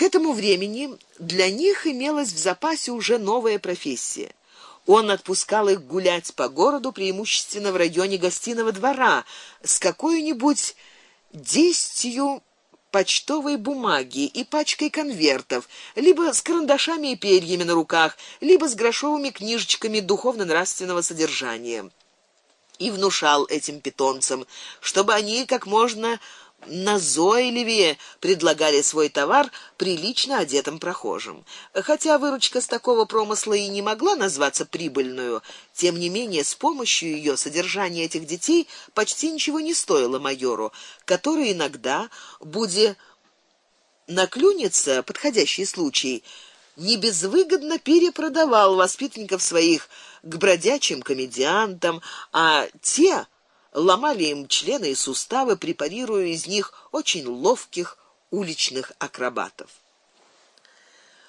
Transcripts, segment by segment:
К этому времени для них имелась в запасе уже новая профессия. Он отпускал их гулять по городу преимущественно в районе гостиного двора с какой-нибудь десятью почтовой бумаги и пачкой конвертов, либо с карандашами и перьями на руках, либо с грошовыми книжечками духовно-нравственного содержания. И внушал этим питомцам, чтобы они как можно назойливее предлагали свой товар прилично одетым прохожим. Хотя выручка с такого промысла и не могла назваться прибыльную, тем не менее с помощью ее содержание этих детей почти ничего не стоило майору, который иногда, будя наклюнется подходящий случай, не безвыгодно перепродавал воспитанников своих к бродячим комедиантам, а те ломали им члены и суставы, препарируя из них очень ловких уличных акробатов.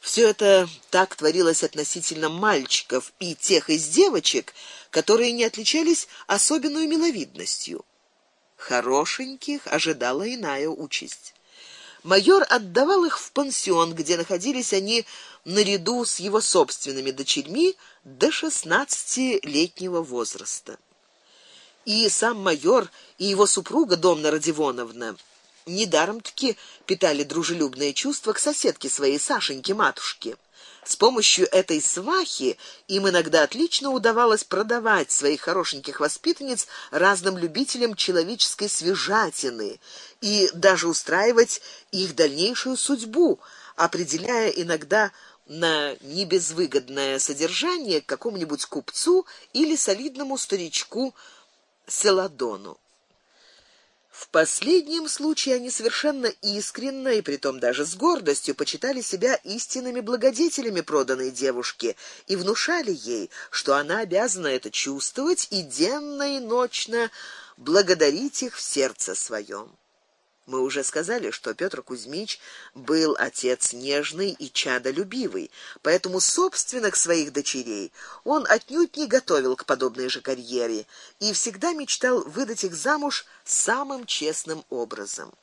Все это так творилось относительно мальчиков и тех из девочек, которые не отличались особенной миловидностью. Хорошеньких ожидала иная участь. Майор отдавал их в пансион, где находились они наряду с его собственными дочерьми до шестнадцатилетнего возраста и сам майор, и его супруга Домна Родионовна недаром-таки питали дружелюбные чувства к соседке своей Сашеньке матушке. С помощью этой свахи им иногда отлично удавалось продавать своих хорошеньких воспитанниц разным любителям человеческой свежатины и даже устраивать их дальнейшую судьбу, определяя иногда на небезвыгодное содержание к какому-нибудь купцу или солидному старичку Селадону. В последнем случае они совершенно искренно и притом даже с гордостью почитали себя истинными благодетелями проданной девушки и внушали ей, что она обязана это чувствовать и денно и ночно благодарить их в сердце своем. Мы уже сказали, что Петр Кузьмич был отец нежный и чадолюбивый, поэтому собственных своих дочерей он отнюдь не готовил к подобной же карьере и всегда мечтал выдать их замуж самым честным образом.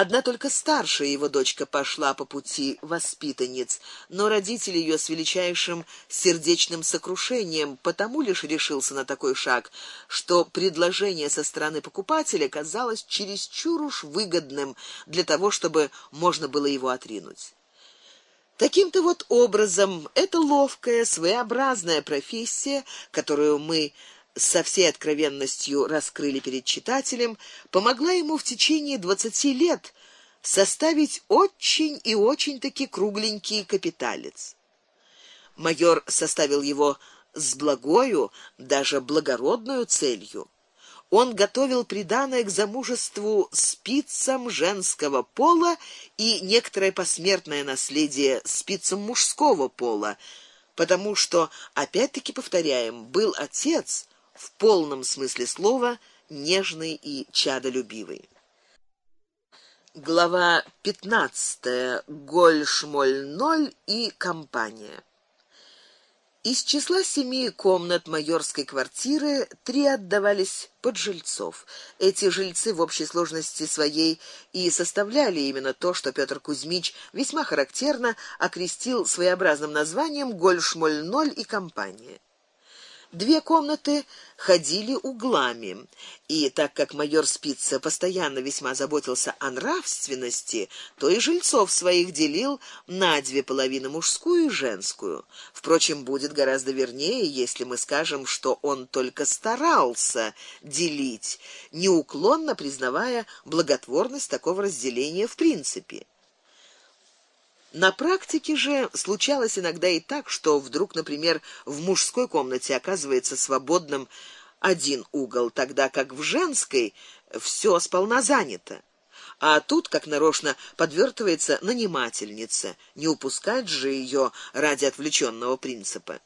Одна только старшая его дочка пошла по пути воспитанниц, но родители ее с величайшим сердечным сокрушением потому лишь решился на такой шаг, что предложение со стороны покупателя казалось чересчур уж выгодным для того, чтобы можно было его отринуть. Таким-то вот образом эта ловкая, своеобразная профессия, которую мы со всей откровенностью раскрыли перед читателем, помогла ему в течение двадцати лет составить очень и очень таки кругленький капиталец. Майор составил его с благою, даже благородную целью. Он готовил приданое к замужеству спицам женского пола и некоторое посмертное наследие спицам мужского пола, потому что опять-таки повторяем, был отец в полном смысле слова нежный и чадолюбивый. Глава 15. Гольшмоль-0 и компания. Из числа семи комнат майорской квартиры три отдавались под жильцов. Эти жильцы в общей сложности своей и составляли именно то, что Петр Кузьмич весьма характерно окрестил своеобразным названием Гольшмоль-0 и компания. Две комнаты ходили углами, и так как майор Спица постоянно весьма заботился о нравственности, то и жильцов своих делил на две половины мужскую и женскую. Впрочем, будет гораздо вернее, если мы скажем, что он только старался делить, неуклонно признавая благотворность такого разделения в принципе. На практике же случалось иногда и так, что вдруг, например, в мужской комнате оказывается свободным один угол, тогда как в женской все сполна занято. А тут, как нарочно, подвертывается нанимательница. Не упускать же ее ради отвлеченного принципа.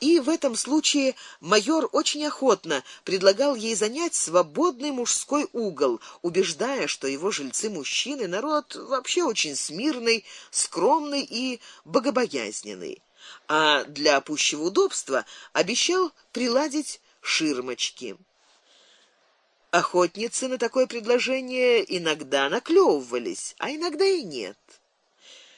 И в этом случае майор очень охотно предлагал ей занять свободный мужской угол, убеждая, что его жильцы мужчины народ вообще очень смирный, скромный и богобоязненный. А для пущего удобства обещал приладить ширмочки. Охотницы на такое предложение иногда наклевывались, а иногда и нет.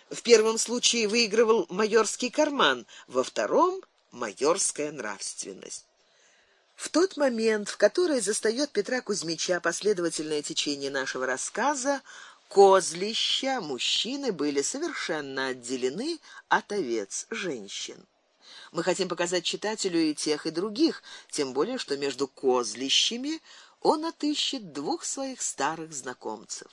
В первом случае выигрывал майорский карман, во втором майорская нравственность. В тот момент, в который застаёт Петра Кузьмича последовательное течение нашего рассказа, козлища мужчины были совершенно отделены от овец женщин. Мы хотим показать читателю и тех, и других, тем более что между козлищами он отыщет двух своих старых знакомцев.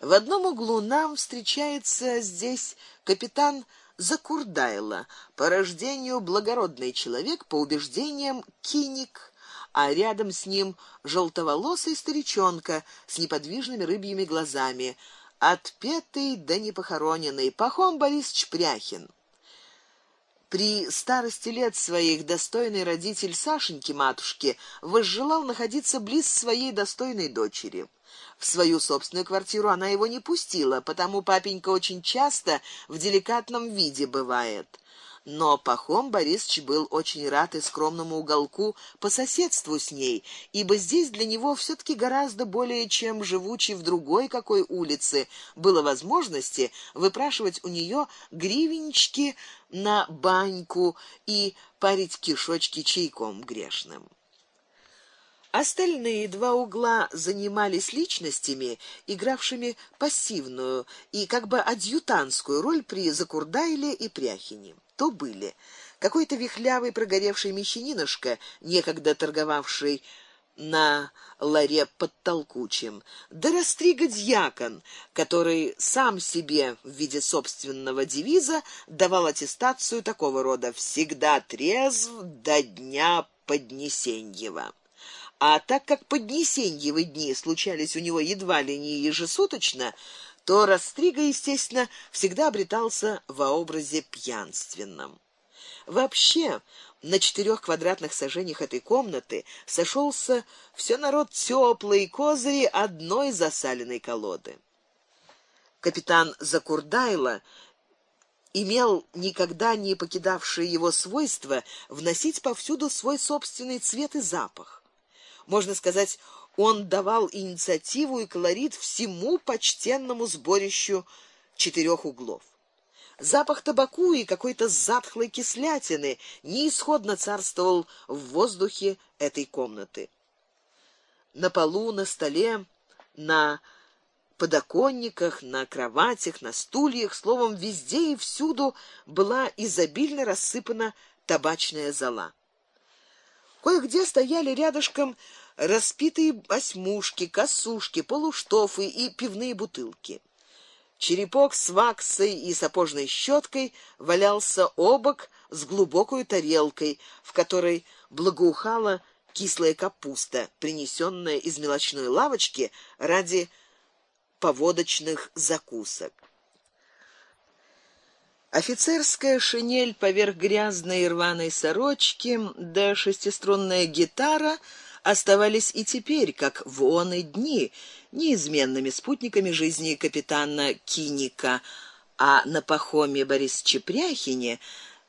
В одном углу нам встречается здесь капитан Закурдайло, по рождению благородный человек, по убеждениям киник, а рядом с ним желтоволосый старичонка с неподвижными рыбьими глазами, отпетый да непохороненный Пахом Борисович Пряхин. При старости лет своих достойный родитель Сашеньки матушки возжелал находиться близ своей достойной дочери. В свою собственную квартиру она его не пустила, потому папенька очень часто в деликатном виде бывает. Но Пахом Борисович был очень рад и скромному уголку по соседству с ней, ибо здесь для него все таки гораздо более, чем живучи в другой какой улице, было возможности выпрашивать у нее гривенчики на баньку и парить кишочки чайком грешным. Остальные два угла занимались личностями, игравшими пассивную и как бы адъютантскую роль при Закурдайле и Пряхине. То были какой-то вихлявый прогоревший мещанинушка, некогда торговавший на ларе под толкучим, да растрига дьякон, который сам себе в виде собственного девиза давал аттестацию такого рода: всегда трезв до дня поднесеньева. А так как поднесеньевы дни случались у него едва ли не ежесуточно, то Растрига, естественно, всегда обретался во образе пьянственном. Вообще, на четырех квадратных сажениях этой комнаты сошелся все народ тёплый козыри одной засаленной колоды. Капитан Закурдайло имел никогда не покидавшее его свойство вносить повсюду свой собственный цвет и запах. Можно сказать, он давал инициативу и колорит всему почтенному сборищу четырех углов. Запах табаку и какой-то затхлой кислятины неисходно царствовал в воздухе этой комнаты. На полу, на столе, на подоконниках, на кроватях, на стульях, словом, везде и всюду была изобильно рассыпана табачная зола. Кое-где стояли рядышком распитые осьмушки, косушки, полуштофы и пивные бутылки. Черепок с ваксой и сапожной щеткой валялся обок с глубокой тарелкой, в которой благоухала кислая капуста, принесенная из мелочной лавочки ради поводочных закусок. Офицерская шинель поверх грязной рваной сорочки, да шестиструнная гитара оставались и теперь, как в оные дни, неизменными спутниками жизни капитана Киника, а на пахоме Борис Чепряхине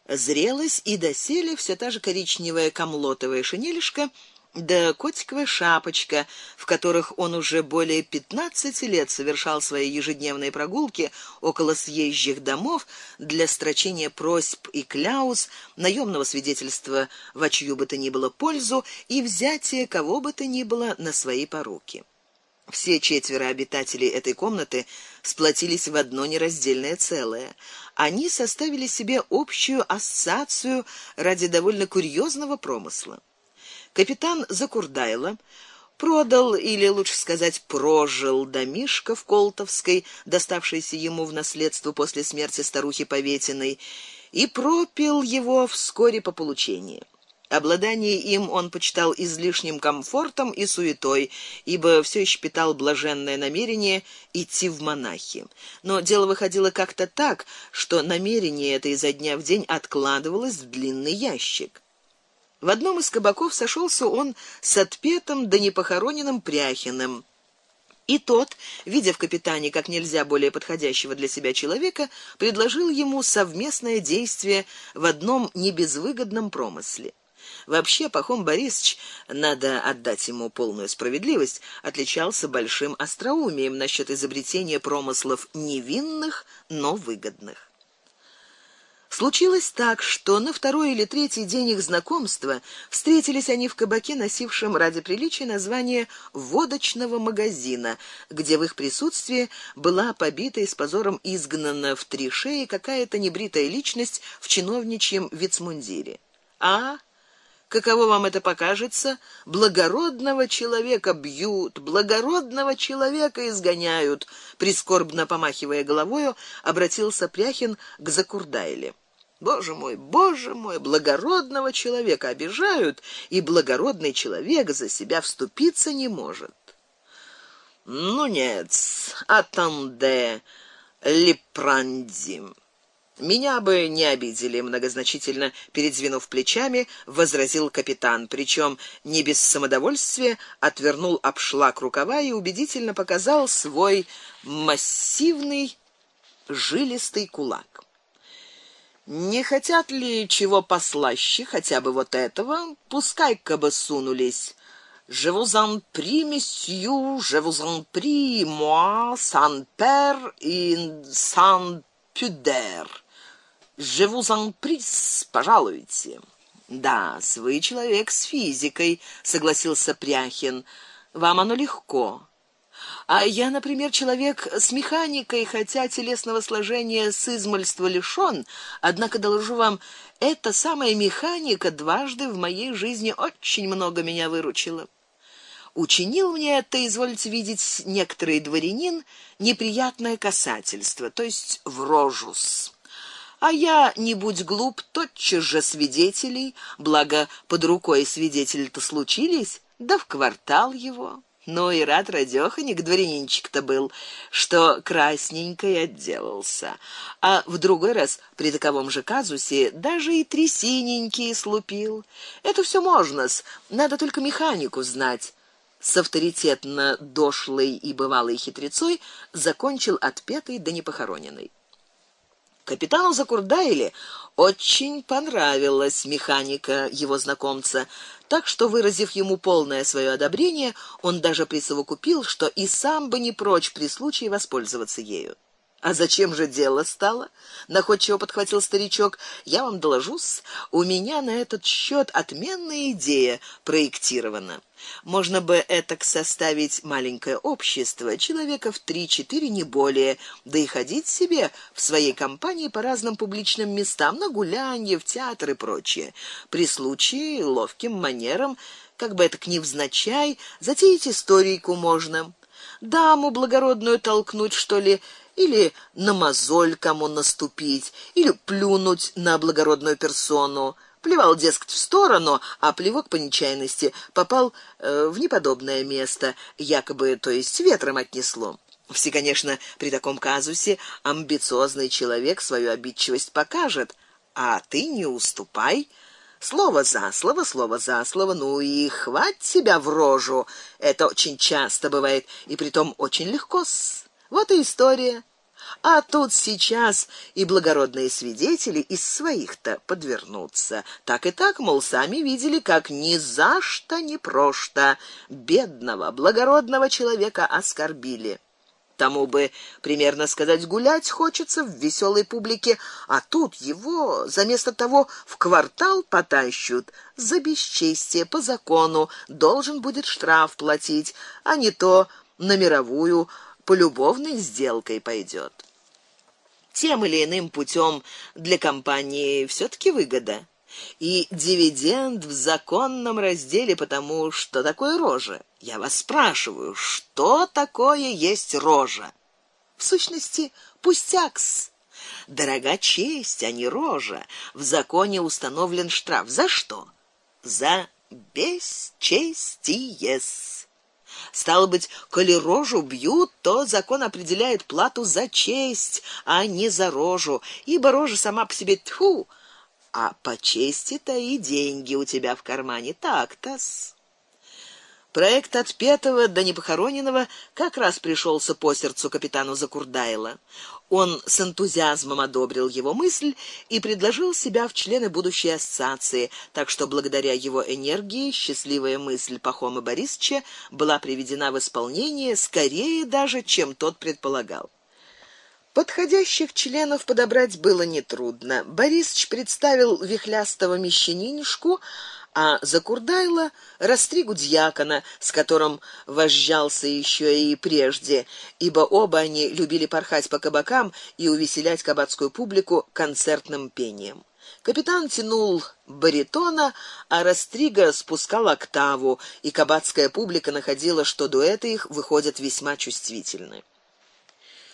зрелась и доселе все та же коричневая камлотовая шинелишка да котиковая шапочка, в которых он уже более пятнадцати лет совершал свои ежедневные прогулки около съезжих домов для строчения просьб и кляуз, наёмного свидетельства в чью бы то ни было пользу и взятия кого бы то ни было на свои поруки. Все четверо обитателей этой комнаты сплотились в одно нераздельное целое. Они составили себе общую ассоциацию ради довольно курьезного промысла. Капитан Закурдайло продал или лучше сказать, прожил домишко в Колтовской, доставшийся ему в наследство после смерти старухи Поветиной, и пропил его вскоре по получении. Обладание им он почитал излишним комфортом и суетой, ибо все еще питал блаженное намерение идти в монахи. Но дело выходило как-то так, что намерение это изо дня в день откладывалось в длинный ящик. В одном из кабаков сошелся он с отпетым да непохороненным Пряхиным. И тот, видя в капитане как нельзя более подходящего для себя человека, предложил ему совместное действие в одном небезвыгодном промысле. Вообще Пахом Борисович, надо отдать ему полную справедливость, отличался большим остроумием насчет изобретения промыслов невинных, но выгодных. Случилось так, что на второй или третий день их знакомства встретились они в кабаке, носившем ради приличия название водочного магазина, где в их присутствии была побита и с позором изгнана в три шеи какая-то небритая личность в чиновничьем вицмундире. А Каково вам это покажется? Благородного человека бьют, благородного человека изгоняют, прискорбно помахивая головою, обратился Пряхин к Закурдайле. Боже мой, боже мой, благородного человека обижают, и благородный человек за себя вступиться не может. Ну нет, атанде лепрандим. Меня бы не обидели, многозначительно передвинув плечами, возразил капитан, причем не без самодовольствия отвернул обшлак рукава и убедительно показал свой массивный жилистый кулак. Не хотят ли чего послаще, хотя бы вот этого? Пускай-ка бы сунулись. Je vous en prie, monsieur, je vous en prie, moi, sans père et sans pudeur. Je vous en prie, пожалуйте. Да, свой человек с физикой, согласился Пряхин. Вам оно легко. А я, например, человек с механикой, хотя телесного сложения с измольства лишён, однако доложу вам, эта самая механика дважды в моей жизни очень много меня выручила. Учинил мне это, извольте видеть, некоторый дворянин неприятное касательство, то есть в рожус. А я, не будь глуп, тотчас же свидетелей, благо под рукой свидетели-то случились, да в квартал его. Ну и рад радёханик дворянинчик-то был, что красненькой отделался. А в другой раз при таковом же казусе даже и три синенькие слупил. Это все можно-с, надо только механику знать. С авторитетно дошлой и бывалой хитрецой закончил отпетый да непохороненный. Капитану Закурдаиле очень понравилась механика его знакомца, так что выразив ему полное свое одобрение, он даже присовокупил, что и сам бы не прочь при случае воспользоваться ею. А зачем же дело стало? Находчиво подхватил старичок. Я вам доложусь, у меня на этот счет отменная идея проектирована. Можно бы это составить маленькое общество, человека в три-четыре не более, да и ходить себе в своей компании по разным публичным местам, на гулянье, в театр и прочее. При случае ловким манером, как бы это к невзначай, затеять историйку можно. Даму благородную толкнуть, что ли, или на мозоль кому наступить, или плюнуть на благородную персону. Плевал дескать в сторону, а плевок по нечаянности попал э, в неподобное место, якобы, то есть ветром отнесло. Все, конечно, при таком казусе амбициозный человек свою обидчивость покажет, а ты не уступай. Слово за слово, слово за слово, ну и хвать себя в рожу. Это очень часто бывает, и притом очень легко. -с. Вот и история. А тут сейчас и благородные свидетели из своих-то подвернутся. Так и так, мол, сами видели, как ни за что ни прошто бедного благородного человека оскорбили. Тому бы примерно сказать гулять хочется в веселой публике, а тут его за место того в квартал потащут за бесчестие по закону, должен будет штраф платить, а не то на мировую полюбовной сделкой пойдет. Тем или иным путем для компании все таки выгода. И дивиденд в законном разделе, потому что такое рожа. Я вас спрашиваю, что такое есть рожа? В сущности, пустякс. Дорога честь, а не рожа. В законе установлен штраф за что? За бесчестие. Стало быть, коли рожу бьют, то закон определяет плату за честь, а не за рожу, ибо рожа сама по себе тьфу, а по чести-то и деньги у тебя в кармане так-то. Проект отпетого до непохороненного как раз пришелся по сердцу капитану Закурдайла. Он с энтузиазмом одобрил его мысль и предложил себя в члены будущей ассоциации, так что благодаря его энергии счастливая мысль Пахома Борисовича была приведена в исполнение скорее даже, чем тот предполагал. Подходящих членов подобрать было нетрудно. Борисович представил вихлястого мещанинишку, а Закурдайло растригу дьякона, с которым возжался еще и прежде, ибо оба они любили порхать по кабакам и увеселять кабацкую публику концертным пением. Капитан тянул баритона, а Растрига спускал октаву, и кабацкая публика находила, что дуэты их выходят весьма чувствительны.